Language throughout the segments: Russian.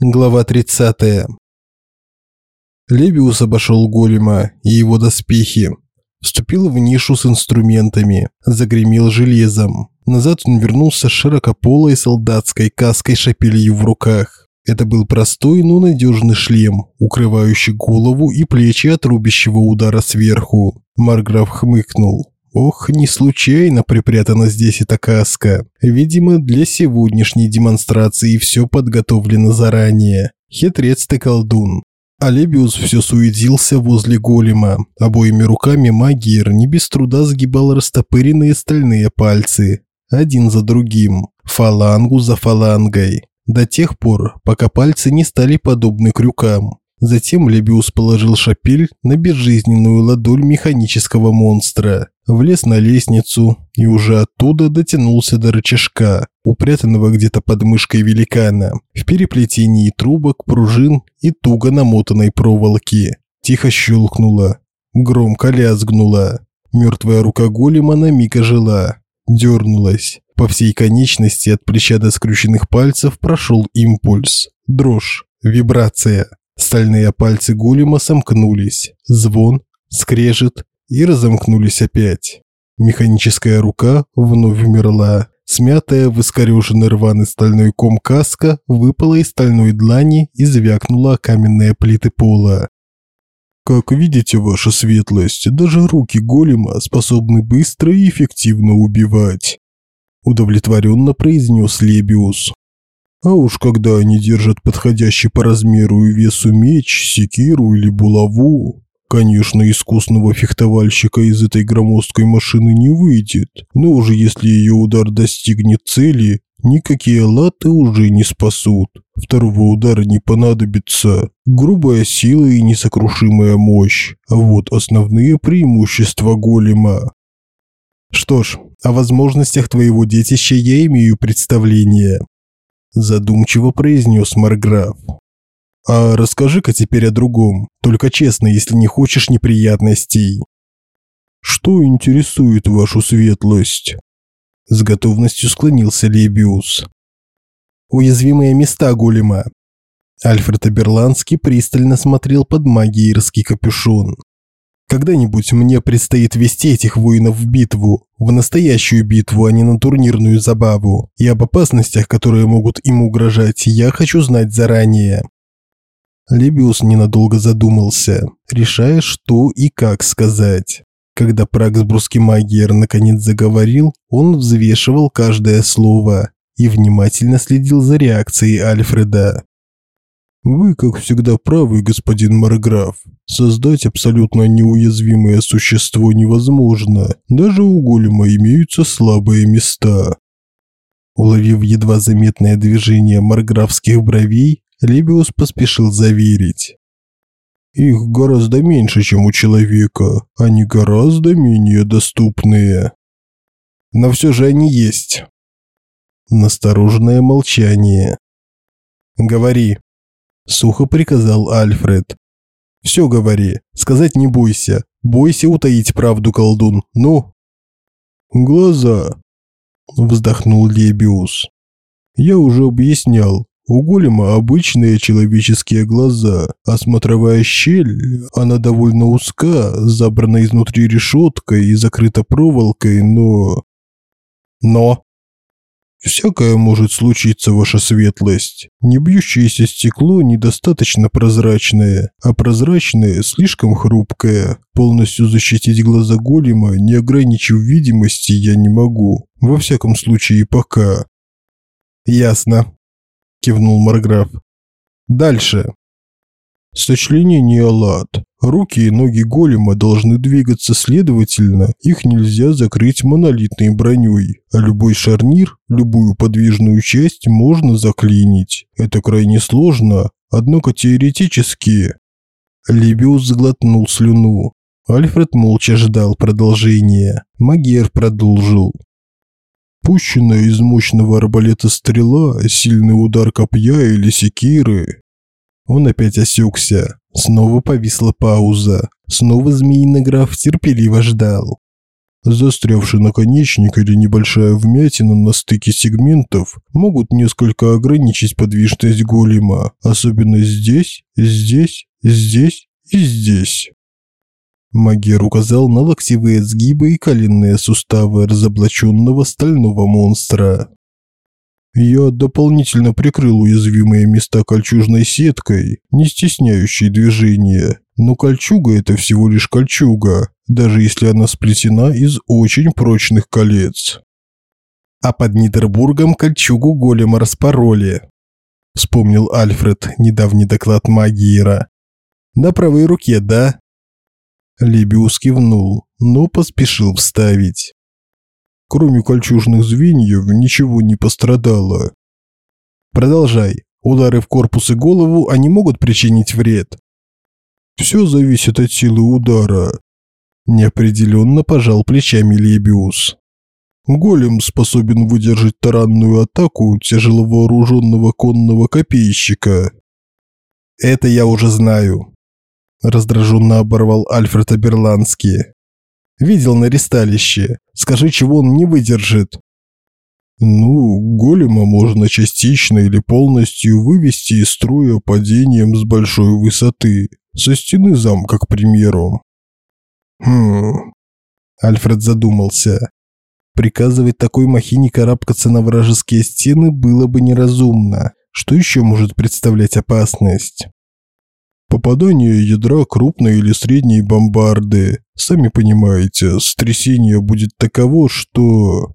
Глава 30. Лебиус обошел голема и его доспехи. Вступил в нишу с инструментами, загремел железом. Назад он вернулся с широкополой солдатской каской-шапелью в руках. Это был простой, но надежный шлем, укрывающий голову и плечи от рубящего удара сверху. Марграф хмыкнул. Ох, не случайно припрятана здесь эта каска. Видимо, для сегодняшней демонстрации все подготовлено заранее. Хитрец ты колдун. Алебиус все суетился возле голема. Обоими руками магиер не без труда сгибал растопыренные стальные пальцы. Один за другим. Фалангу за фалангой. До тех пор, пока пальцы не стали подобны крюкам. Затем Лебиус положил шапель на безжизненную ладонь механического монстра, влез на лестницу и уже оттуда дотянулся до рычажка, упрятанного где-то под мышкой великана, в переплетении трубок, пружин и туго намотанной проволоки. Тихо щелкнуло, громко лязгнуло. Мертвая рука голема на миг ожила, дернулась. По всей конечности от плеча до скрюченных пальцев прошел импульс, дрожь, вибрация. Стальные пальцы голема сомкнулись. Звон, скрежет и разомкнулись опять. Механическая рука вновь умерла. Смятая в искорёженный рваный стальной ком каска выпала из стальной длани и звякнула каменные плиты пола. Как видите, ваша светлость, даже руки голема способны быстро и эффективно убивать, удовлетворенно произнес Лебиус. А уж когда они держат подходящий по размеру и весу меч, секиру или булаву, конечно, искусного фехтовальщика из этой громоздкой машины не выйдет. Но уже если ее удар достигнет цели, никакие латы уже не спасут. Второго удара не понадобится. Грубая сила и несокрушимая мощь. А вот основные преимущества голема. Что ж, о возможностях твоего детища я имею представление задумчиво произнес Марграф. А расскажи-ка теперь о другом, только честно, если не хочешь неприятностей. Что интересует вашу светлость? С готовностью склонился Лебиус. Уязвимые места голема. Альфред Аберландский пристально смотрел под магиерский капюшон. Когда-нибудь мне предстоит вести этих воинов в битву, в настоящую битву, а не на турнирную забаву. И об опасностях, которые могут им угрожать, я хочу знать заранее. Лебиус ненадолго задумался, решая, что и как сказать. Когда Праксбрусский магиер наконец заговорил, он взвешивал каждое слово и внимательно следил за реакцией Альфреда. Вы, как всегда, правы, господин Марграф. Создать абсолютно неуязвимое существо невозможно. Даже у голема имеются слабые места. Уловив едва заметное движение марграфских бровей, Лебиус поспешил заверить. Их гораздо меньше, чем у человека. Они гораздо менее доступные. Но все же они есть. Настороженное молчание. «Говори», сухо приказал Альфред. Все говори, сказать не бойся. Бойся утаить правду, колдун. Ну. Глаза, вздохнул Лебиус. Я уже объяснял. У голема обычные человеческие глаза, а смотровая щель, она довольно узка, забрана изнутри решеткой и закрыта проволокой, но... Но... Всякое может случиться, ваша светлость. Не бьющееся стекло недостаточно прозрачное, а прозрачное слишком хрупкое. Полностью защитить глаза голема, не ограничив видимости, я не могу. Во всяком случае, пока. Ясно, кивнул Марграф. Дальше. Сочленение лад. Руки и ноги голема должны двигаться следовательно, их нельзя закрыть монолитной броней, а любой шарнир, любую подвижную часть можно заклинить. Это крайне сложно, однако теоретически... Лебиус сглотнул слюну. Альфред молча ждал продолжения. Магер продолжил. Пущенная из мощного арбалета стрела, сильный удар копья или секиры. Он опять осекся. Снова повисла пауза. Снова змеиный граф терпеливо ждал. Застрявший наконечник или небольшая вмятина на стыке сегментов могут несколько ограничить подвижность голема, особенно здесь, здесь, здесь и здесь. Магер указал на локтевые сгибы и коленные суставы разоблаченного стального монстра. Я дополнительно прикрыл уязвимые места кольчужной сеткой, не стесняющей движения. Но кольчуга – это всего лишь кольчуга, даже если она сплетена из очень прочных колец. А под Нидербургом кольчугу голема распороли. Вспомнил Альфред недавний доклад Магиера. На правой руке, да? Лебиус кивнул, но поспешил вставить. Кроме кольчужных звеньев ничего не пострадало. Продолжай. Удары в корпус и голову они могут причинить вред. Все зависит от силы удара. Неопределенно пожал плечами Лебиус. Голем способен выдержать таранную атаку тяжеловооруженного конного копейщика. Это я уже знаю. Раздраженно оборвал Альфред Аберландский. Видел на ресталище. Скажи, чего он не выдержит. Ну, голема можно частично или полностью вывести из строя падением с большой высоты, со стены замка, к примеру. Хм. Альфред задумался. Приказывать такой махине карабкаться на вражеские стены было бы неразумно. Что еще может представлять опасность? Попадание ядра крупной или средней бомбарды. Сами понимаете, стрясение будет таково, что...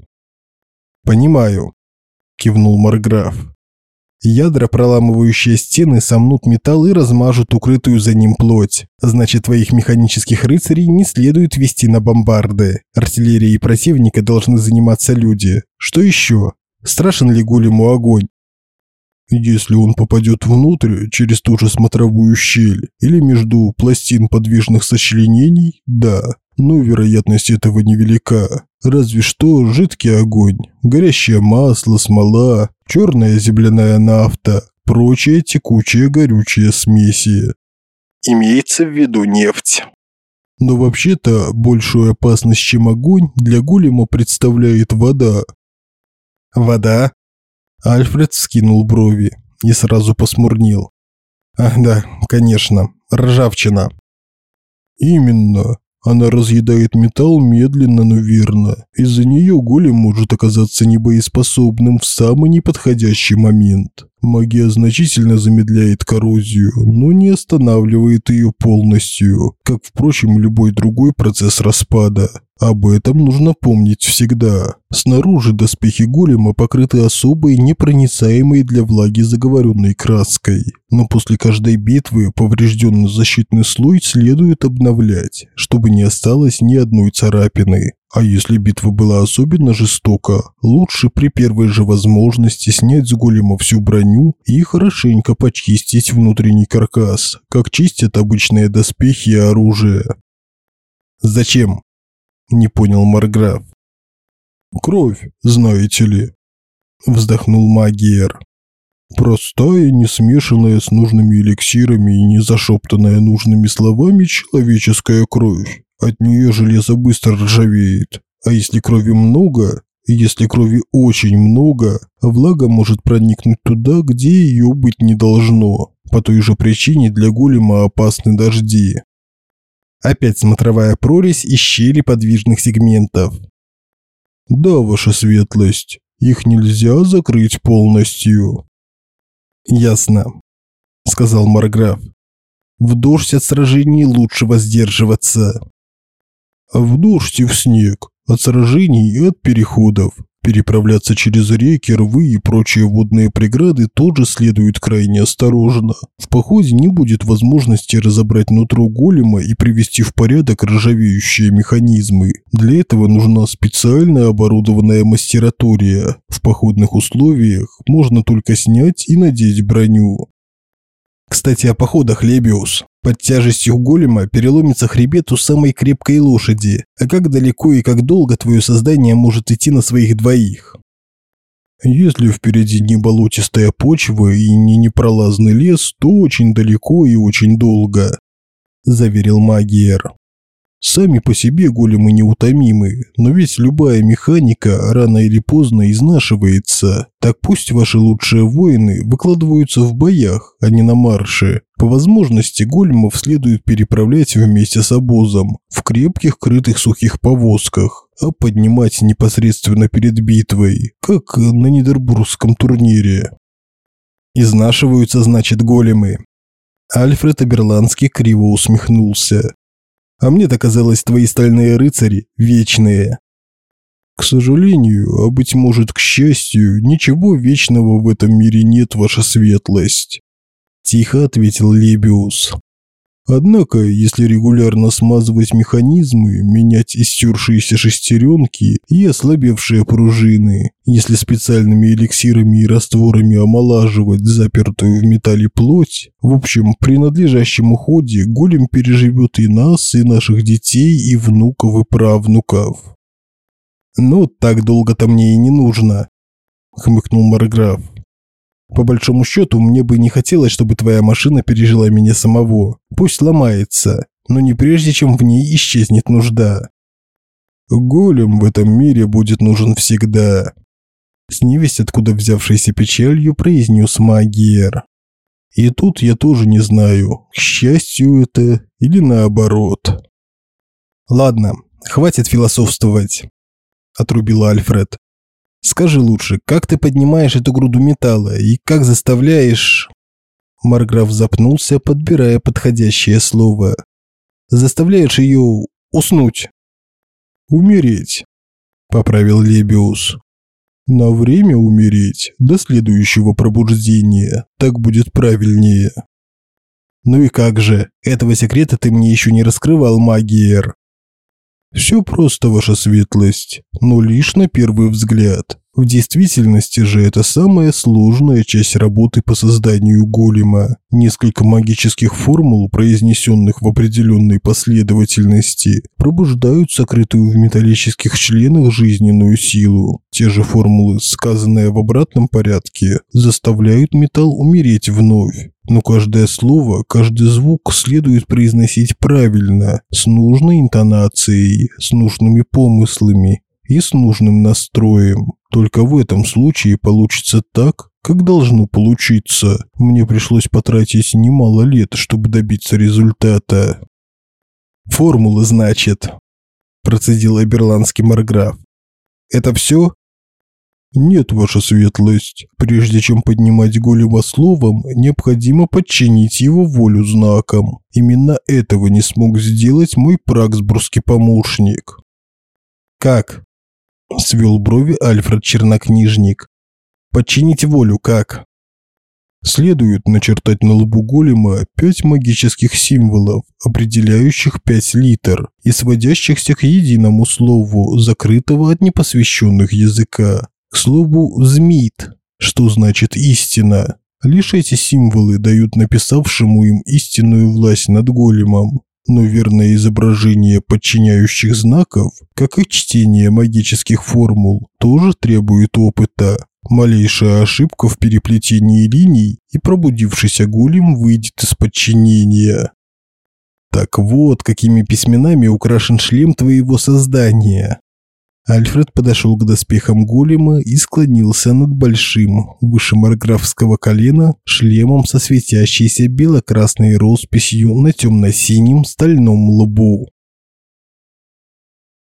Понимаю, кивнул Марграф. Ядра, проламывающие стены, сомнут металл и размажут укрытую за ним плоть. Значит, твоих механических рыцарей не следует вести на бомбарды. Артиллерией противника должны заниматься люди. Что еще? Страшен ли голему огонь? Если он попадет внутрь через ту же смотровую щель или между пластин подвижных сочленений, да, но вероятность этого невелика. Разве что жидкий огонь, горящее масло, смола, черная земляная нафта, прочие текучие горючие смеси. Имеется в виду нефть. Но вообще-то большую опасность, чем огонь, для голема представляет вода. Вода? Альфред скинул брови и сразу посмурнил. Ах да, конечно, ржавчина. Именно. Она разъедает металл медленно, но верно. Из-за нее голем может оказаться небоеспособным в самый неподходящий момент. Магия значительно замедляет коррозию, но не останавливает ее полностью, как, впрочем, любой другой процесс распада. Об этом нужно помнить всегда. Снаружи доспехи голема покрыты особой, непроницаемой для влаги заговоренной краской. Но после каждой битвы поврежденный защитный слой следует обновлять, чтобы не осталось ни одной царапины. А если битва была особенно жестока, лучше при первой же возможности снять с голема всю броню и хорошенько почистить внутренний каркас, как чистят обычные доспехи и оружие. Зачем? Не понял Марграф. Кровь, знаете ли. Вздохнул Магиер. Простая, не смешанная с нужными эликсирами и не зашептанная нужными словами человеческая кровь. От нее железо быстро ржавеет. А если крови много, если крови очень много, влага может проникнуть туда, где ее быть не должно. По той же причине для голема опасны дожди. Опять смотровая прорезь и щели подвижных сегментов. Да, ваша светлость, их нельзя закрыть полностью. Ясно, сказал Марграф. В дождь от сражений лучше воздерживаться в дождь и в снег, от сражений и от переходов. Переправляться через реки, рвы и прочие водные преграды тоже следует крайне осторожно. В походе не будет возможности разобрать нутро голема и привести в порядок ржавеющие механизмы. Для этого нужна специально оборудованная мастератория. В походных условиях можно только снять и надеть броню. Кстати, о походах, Лебиус. Под тяжестью голема переломится хребет у самой крепкой лошади. А как далеко и как долго твое создание может идти на своих двоих? Если впереди не болотистая почва и не непролазный лес, то очень далеко и очень долго, заверил Магиер. Сами по себе големы неутомимы, но ведь любая механика рано или поздно изнашивается. Так пусть ваши лучшие воины выкладываются в боях, а не на марше. По возможности големов следует переправлять вместе с обозом в крепких крытых сухих повозках, а поднимать непосредственно перед битвой, как на Нидербургском турнире. Изнашиваются, значит, големы. Альфред Аберландский криво усмехнулся. А мне-то казалось, твои стальные рыцари вечные. К сожалению, а быть может, к счастью, ничего вечного в этом мире нет, ваша светлость. Тихо ответил Лебиус. Однако, если регулярно смазывать механизмы, менять истершиеся шестеренки и ослабевшие пружины, если специальными эликсирами и растворами омолаживать запертую в металле плоть, в общем, при надлежащем уходе голем переживет и нас, и наших детей, и внуков, и правнуков. «Ну, так долго-то мне и не нужно», – хмыкнул Марграф. По большому счету, мне бы не хотелось, чтобы твоя машина пережила меня самого. Пусть ломается, но не прежде, чем в ней исчезнет нужда. Голем в этом мире будет нужен всегда. С невесть откуда взявшейся печалью произнес Магиер. И тут я тоже не знаю, к счастью это или наоборот. Ладно, хватит философствовать, отрубила Альфред. Скажи лучше, как ты поднимаешь эту груду металла и как заставляешь...» Марграф запнулся, подбирая подходящее слово. «Заставляешь ее уснуть?» «Умереть», – поправил Лебиус. «На время умереть, до следующего пробуждения, так будет правильнее». «Ну и как же, этого секрета ты мне еще не раскрывал, Магиер», все просто, ваша светлость, но лишь на первый взгляд. В действительности же это самая сложная часть работы по созданию голема. Несколько магических формул, произнесенных в определенной последовательности, пробуждают сокрытую в металлических членах жизненную силу. Те же формулы, сказанные в обратном порядке, заставляют металл умереть вновь. Но каждое слово, каждый звук следует произносить правильно, с нужной интонацией, с нужными помыслами и с нужным настроем. Только в этом случае получится так, как должно получиться. Мне пришлось потратить немало лет, чтобы добиться результата. Формулы, значит, процедил Эберландский марграф. Это все? Нет, ваша светлость. Прежде чем поднимать голема словом, необходимо подчинить его волю знаком. Именно этого не смог сделать мой праксбургский помощник. Как? Свел брови Альфред Чернокнижник. Подчинить волю как? Следует начертать на лбу голема пять магических символов, определяющих пять литер и сводящихся к единому слову, закрытого от непосвященных языка. К слову «змит», что значит «истина». Лишь эти символы дают написавшему им истинную власть над големом но верное изображение подчиняющих знаков, как и чтение магических формул, тоже требует опыта. Малейшая ошибка в переплетении линий, и пробудившийся голем выйдет из подчинения. Так вот, какими письменами украшен шлем твоего создания. Альфред подошел к доспехам голема и склонился над большим, выше марграфского колена, шлемом со светящейся бело-красной росписью на темно-синем стальном лбу.